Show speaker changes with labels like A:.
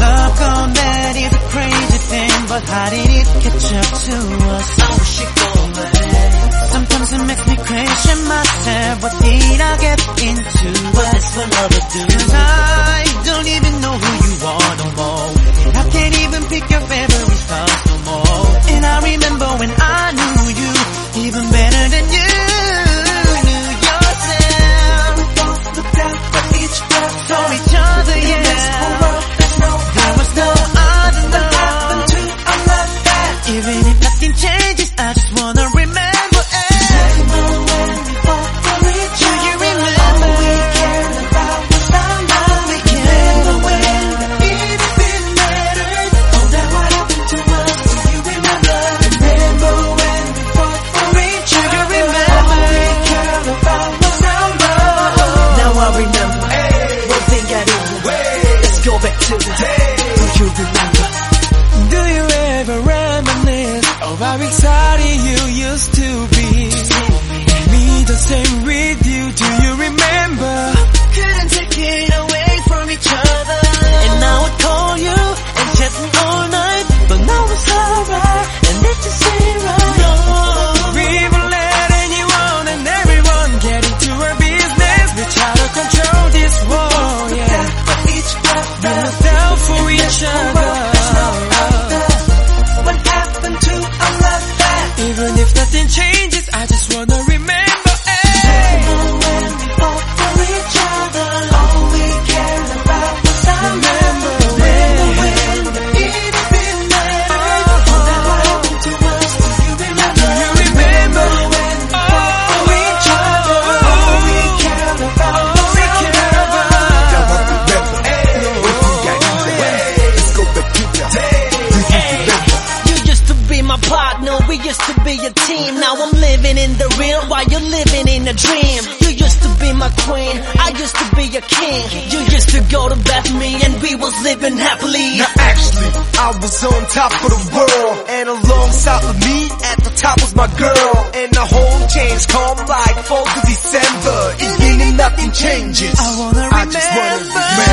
A: Love on that is a crazy thing, but how did it catch up to us?
B: I wish it away.
A: Sometimes it makes me question myself, what did I get into?
B: But that's what love will do.
A: how excited you used to be. Me the same
C: used to be a team, now I'm living in the real while you're living in a dream. You used to be my queen, I used to be your king. You used to go to bed with me and we was living happily.
D: Now actually, I was on top of the world, and alongside of me at the top was my girl. And the whole change come like 4th of December, It ain't nothing changes.
A: I wanna remember.
D: I just wanna remember.